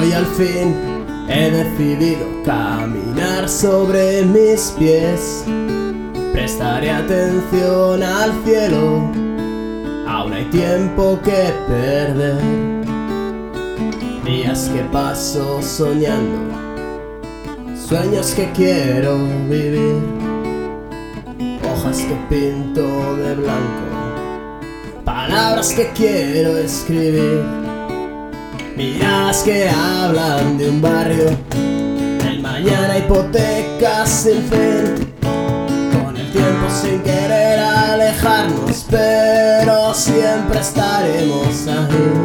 Hoy al fin he decidido caminar sobre mis pies. Prestaré atención al cielo, aún hay tiempo que perder. Días que paso soñando, sueños que quiero vivir, hojas que pinto de blanco, palabras que quiero escribir, miradas que hablan de un barrio, del mañana hipotecas sin fin, con el tiempo sin querer alejarnos, pero siempre estaremos ahí.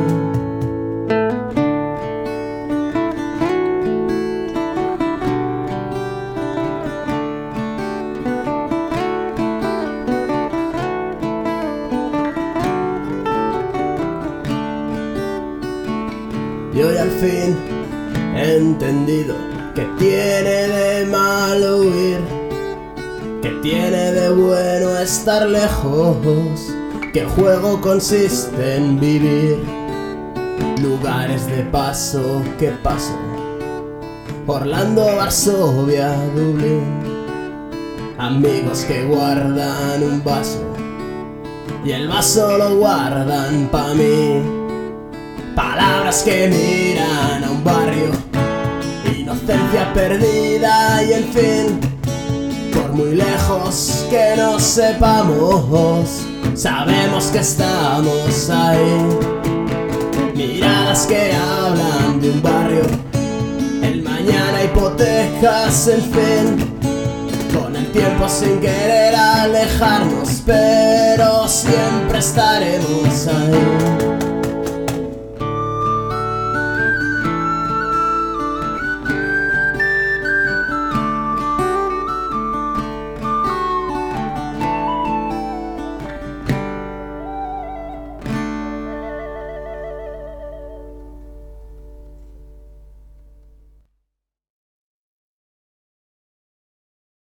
Y hoy al fin he entendido que tiene de malo huir, que tiene de bueno estar lejos, que juego consiste en vivir lugares de paso que paso. Orlando, Varsovia, Dublín, amigos que guardan un vaso y el vaso lo guardan pa' mí. Palabras que miran a un barrio, inocencia perdida y en fin, por muy lejos que nos sepamos, sabemos que estamos ahí. Miradas que hablan de un barrio, el mañana hipotecas en fin, con el tiempo sin querer alejarnos, pero siempre estaremos ahí.